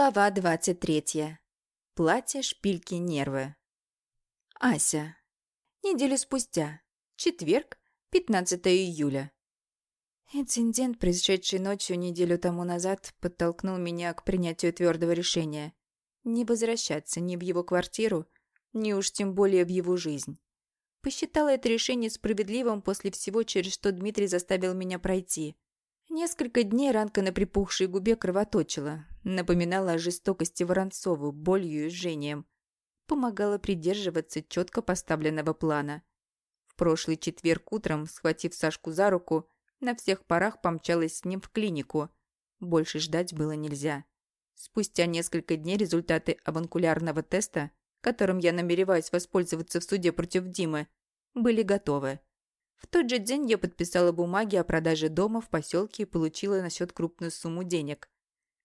Глава двадцать третья. Платье, шпильки, нервы. Ася. Неделю спустя. Четверг, 15 июля. Инцидент, происшедший ночью неделю тому назад, подтолкнул меня к принятию твердого решения. Не возвращаться ни в его квартиру, ни уж тем более в его жизнь. Посчитала это решение справедливым после всего, через что Дмитрий заставил меня пройти – Несколько дней ранка на припухшей губе кровоточила, напоминала о жестокости Воронцову, болью и жжением. Помогала придерживаться четко поставленного плана. В прошлый четверг утром, схватив Сашку за руку, на всех парах помчалась с ним в клинику. Больше ждать было нельзя. Спустя несколько дней результаты аванкулярного теста, которым я намереваюсь воспользоваться в суде против Димы, были готовы. В тот же день я подписала бумаги о продаже дома в поселке и получила на счет крупную сумму денег.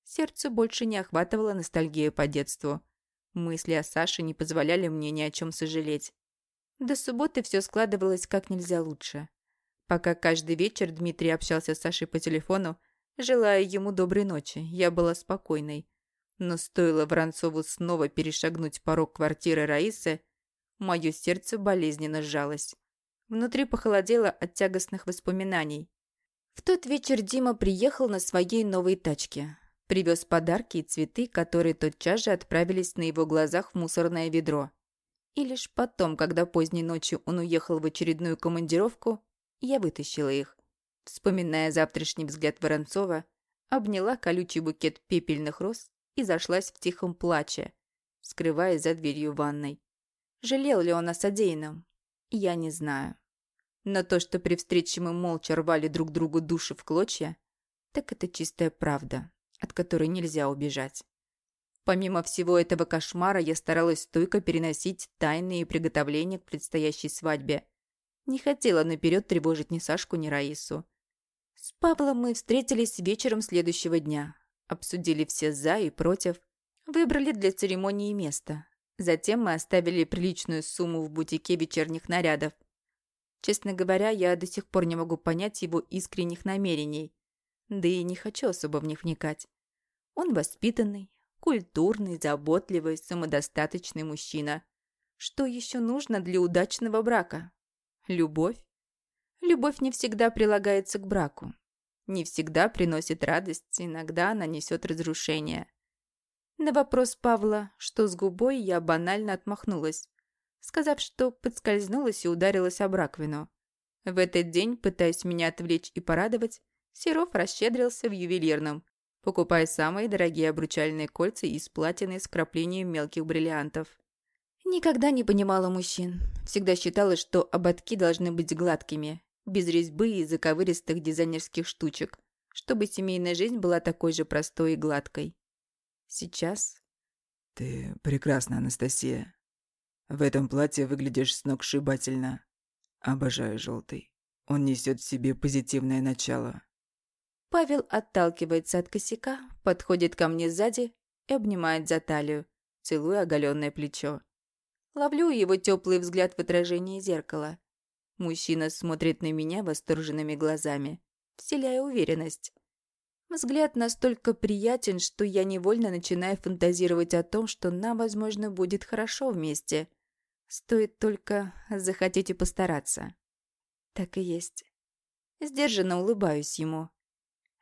Сердце больше не охватывало ностальгия по детству. Мысли о Саше не позволяли мне ни о чем сожалеть. До субботы все складывалось как нельзя лучше. Пока каждый вечер Дмитрий общался с Сашей по телефону, желая ему доброй ночи, я была спокойной. Но стоило Воронцову снова перешагнуть порог квартиры Раисы, мое сердце болезненно сжалось. Внутри похолодело от тягостных воспоминаний. В тот вечер Дима приехал на своей новой тачке. Привез подарки и цветы, которые тотчас же отправились на его глазах в мусорное ведро. И лишь потом, когда поздней ночью он уехал в очередную командировку, я вытащила их. Вспоминая завтрашний взгляд Воронцова, обняла колючий букет пепельных роз и зашлась в тихом плаче, скрываясь за дверью ванной. Жалел ли он о содеянном? Я не знаю. Но то, что при встрече мы молча рвали друг другу души в клочья, так это чистая правда, от которой нельзя убежать. Помимо всего этого кошмара, я старалась стойко переносить тайные приготовления к предстоящей свадьбе. Не хотела наперед тревожить ни Сашку, ни Раису. С Павлом мы встретились вечером следующего дня. Обсудили все «за» и «против». Выбрали для церемонии место. Затем мы оставили приличную сумму в бутике вечерних нарядов. Честно говоря, я до сих пор не могу понять его искренних намерений. Да и не хочу особо в них вникать. Он воспитанный, культурный, заботливый, самодостаточный мужчина. Что еще нужно для удачного брака? Любовь? Любовь не всегда прилагается к браку. Не всегда приносит радость, иногда она несет разрушение. На вопрос Павла, что с губой, я банально отмахнулась, сказав, что подскользнулась и ударилась об раковину. В этот день, пытаясь меня отвлечь и порадовать, Серов расщедрился в ювелирном, покупая самые дорогие обручальные кольца из платины с краплением мелких бриллиантов. Никогда не понимала мужчин. Всегда считала, что ободки должны быть гладкими, без резьбы и заковыристых дизайнерских штучек, чтобы семейная жизнь была такой же простой и гладкой. Сейчас... Ты прекрасна, Анастасия. В этом платье выглядишь сногсшибательно. Обожаю желтый. Он несет в себе позитивное начало. Павел отталкивается от косяка, подходит ко мне сзади и обнимает за талию, целуя оголенное плечо. Ловлю его теплый взгляд в отражении зеркала. Мужчина смотрит на меня восторженными глазами, вселяя уверенность. Взгляд настолько приятен, что я невольно начинаю фантазировать о том, что нам, возможно, будет хорошо вместе. Стоит только захотеть и постараться. Так и есть. Сдержанно улыбаюсь ему.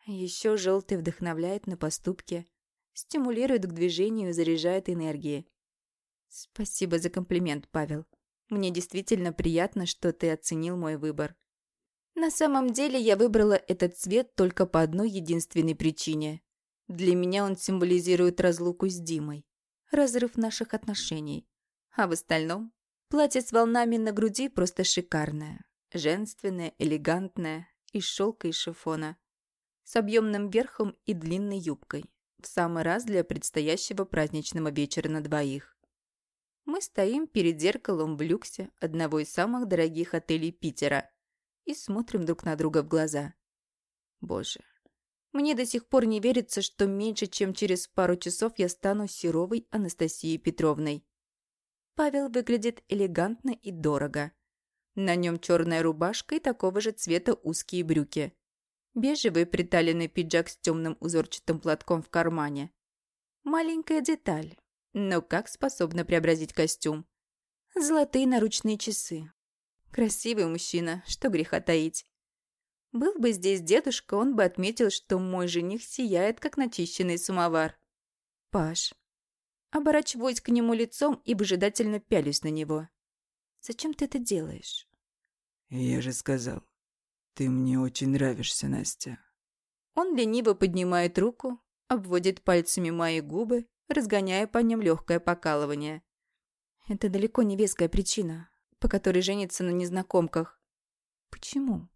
Еще желтый вдохновляет на поступки, стимулирует к движению заряжает энергией. Спасибо за комплимент, Павел. Мне действительно приятно, что ты оценил мой выбор. На самом деле я выбрала этот цвет только по одной единственной причине. Для меня он символизирует разлуку с Димой, разрыв наших отношений. А в остальном платье с волнами на груди просто шикарное. Женственное, элегантное, из шелка и шифона. С объемным верхом и длинной юбкой. В самый раз для предстоящего праздничного вечера на двоих. Мы стоим перед зеркалом в люксе одного из самых дорогих отелей Питера – и смотрим друг на друга в глаза. Боже, мне до сих пор не верится, что меньше, чем через пару часов я стану Серовой Анастасией Петровной. Павел выглядит элегантно и дорого. На нем черная рубашка и такого же цвета узкие брюки. Бежевый приталенный пиджак с темным узорчатым платком в кармане. Маленькая деталь, но как способна преобразить костюм. Золотые наручные часы. Красивый мужчина, что греха таить. Был бы здесь дедушка, он бы отметил, что мой жених сияет, как начищенный самовар. Паш. Оборачиваюсь к нему лицом и выжидательно пялюсь на него. Зачем ты это делаешь? Я же сказал, ты мне очень нравишься, Настя. Он лениво поднимает руку, обводит пальцами мои губы, разгоняя по ним легкое покалывание. Это далеко не веская причина, по которой женится на незнакомках. Почему?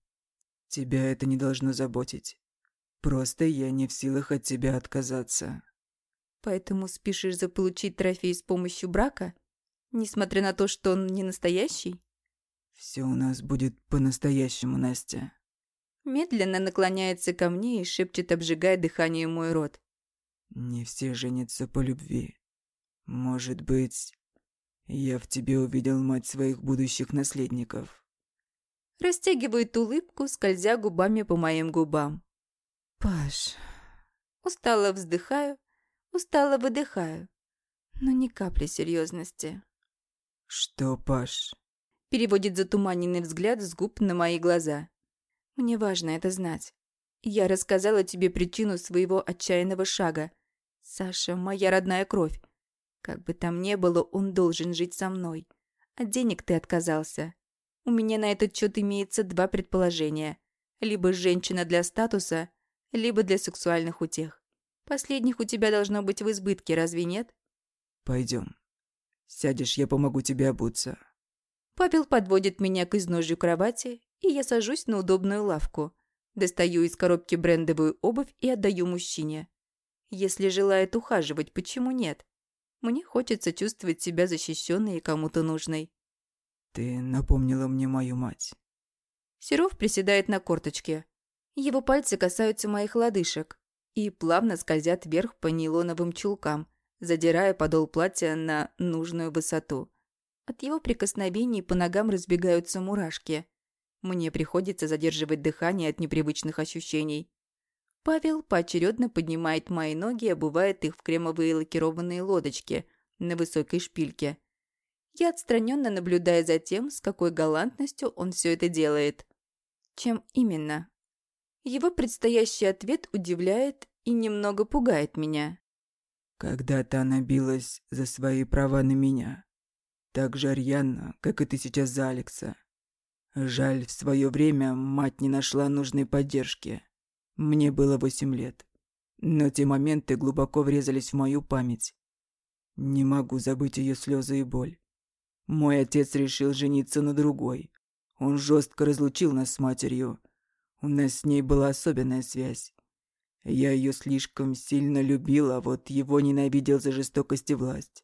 Тебя это не должно заботить. Просто я не в силах от тебя отказаться. Поэтому спешишь заполучить трофей с помощью брака? Несмотря на то, что он не настоящий? Все у нас будет по-настоящему, Настя. Медленно наклоняется ко мне и шепчет, обжигая дыхание мой рот. Не все женятся по любви. Может быть, я в тебе увидел мать своих будущих наследников. Растягивает улыбку, скользя губами по моим губам. Паш. Устало вздыхаю, устало выдыхаю. Но ни капли серьезности. Что, Паш? Переводит затуманенный взгляд с губ на мои глаза. Мне важно это знать. Я рассказала тебе причину своего отчаянного шага. Саша, моя родная кровь. Как бы там ни было, он должен жить со мной. От денег ты отказался. У меня на этот счет имеется два предположения. Либо женщина для статуса, либо для сексуальных утех. Последних у тебя должно быть в избытке, разве нет? Пойдем. Сядешь, я помогу тебе обуться. Павел подводит меня к изножью кровати, и я сажусь на удобную лавку. Достаю из коробки брендовую обувь и отдаю мужчине. Если желает ухаживать, почему нет? Мне хочется чувствовать себя защищенной и кому-то нужной. Ты напомнила мне мою мать. Серов приседает на корточке. Его пальцы касаются моих лодыжек и плавно скользят вверх по нейлоновым чулкам, задирая подол платья на нужную высоту. От его прикосновений по ногам разбегаются мурашки. Мне приходится задерживать дыхание от непривычных ощущений. Павел поочередно поднимает мои ноги и обувает их в кремовые лакированные лодочки на высокой шпильке. Я отстраненно наблюдаю за тем, с какой галантностью он все это делает. Чем именно? Его предстоящий ответ удивляет и немного пугает меня. Когда-то она билась за свои права на меня. Так же рьяно, как и ты сейчас за Алекса. Жаль, в свое время мать не нашла нужной поддержки. Мне было восемь лет. Но те моменты глубоко врезались в мою память. Не могу забыть ее слезы и боль. Мой отец решил жениться на другой. Он жестко разлучил нас с матерью. У нас с ней была особенная связь. Я ее слишком сильно любил, а вот его ненавидел за жестокость и власть.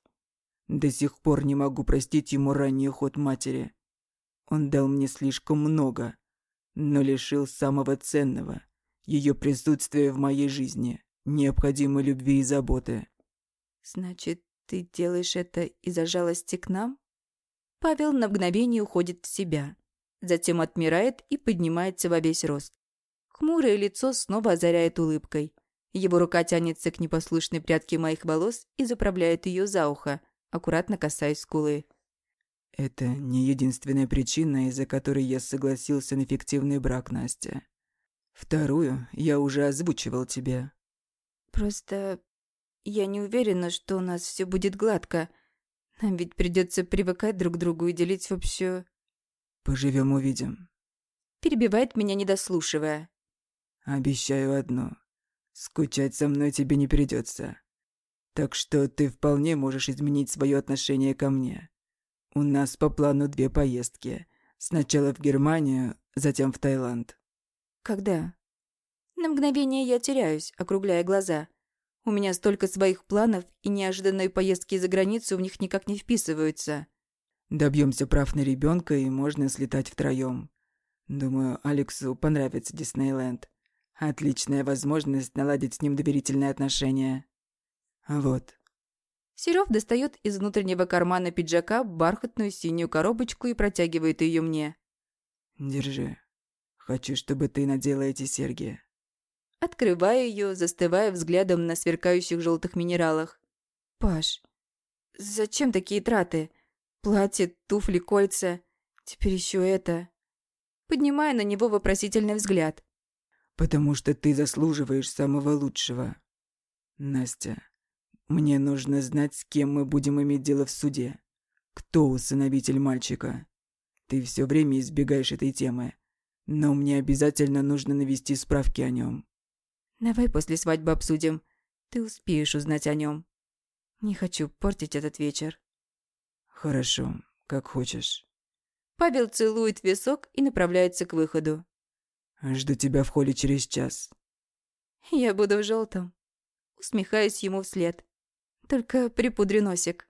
До сих пор не могу простить ему ранний уход матери. Он дал мне слишком много, но лишил самого ценного – ее присутствие в моей жизни, необходимой любви и заботы. Значит, ты делаешь это из-за жалости к нам? Павел на мгновение уходит в себя, затем отмирает и поднимается во весь рост. Хмурое лицо снова озаряет улыбкой. Его рука тянется к непослушной прядке моих волос и заправляет ее за ухо, аккуратно касаясь скулы. Это не единственная причина, из-за которой я согласился на фиктивный брак, Настя. Вторую я уже озвучивал тебе. Просто я не уверена, что у нас все будет гладко. Нам ведь придется привыкать друг к другу и делить общую... Поживем увидим. Перебивает меня, не дослушивая. Обещаю одно. Скучать со мной тебе не придется. Так что ты вполне можешь изменить свое отношение ко мне. У нас по плану две поездки. Сначала в Германию, затем в Таиланд. Когда? На мгновение я теряюсь, округляя глаза. У меня столько своих планов, и неожиданные поездки за границу в них никак не вписываются. Добьемся прав на ребенка и можно слетать втроем. Думаю, Алексу понравится Диснейленд. Отличная возможность наладить с ним доверительные отношения. Вот. Серов достает из внутреннего кармана пиджака бархатную синюю коробочку и протягивает ее мне. Держи. Хочу, чтобы ты надела эти серьги». Открываю ее, застывая взглядом на сверкающих желтых минералах. «Паш, зачем такие траты? Платье, туфли, кольца. Теперь еще это...» Поднимаю на него вопросительный взгляд. «Потому что ты заслуживаешь самого лучшего. Настя, мне нужно знать, с кем мы будем иметь дело в суде. Кто усыновитель мальчика? Ты все время избегаешь этой темы, но мне обязательно нужно навести справки о нем. Давай после свадьбы обсудим. Ты успеешь узнать о нем. Не хочу портить этот вечер. Хорошо, как хочешь. Павел целует висок и направляется к выходу. Жду тебя в холле через час. Я буду в желтом. Усмехаюсь ему вслед. Только припудрю носик.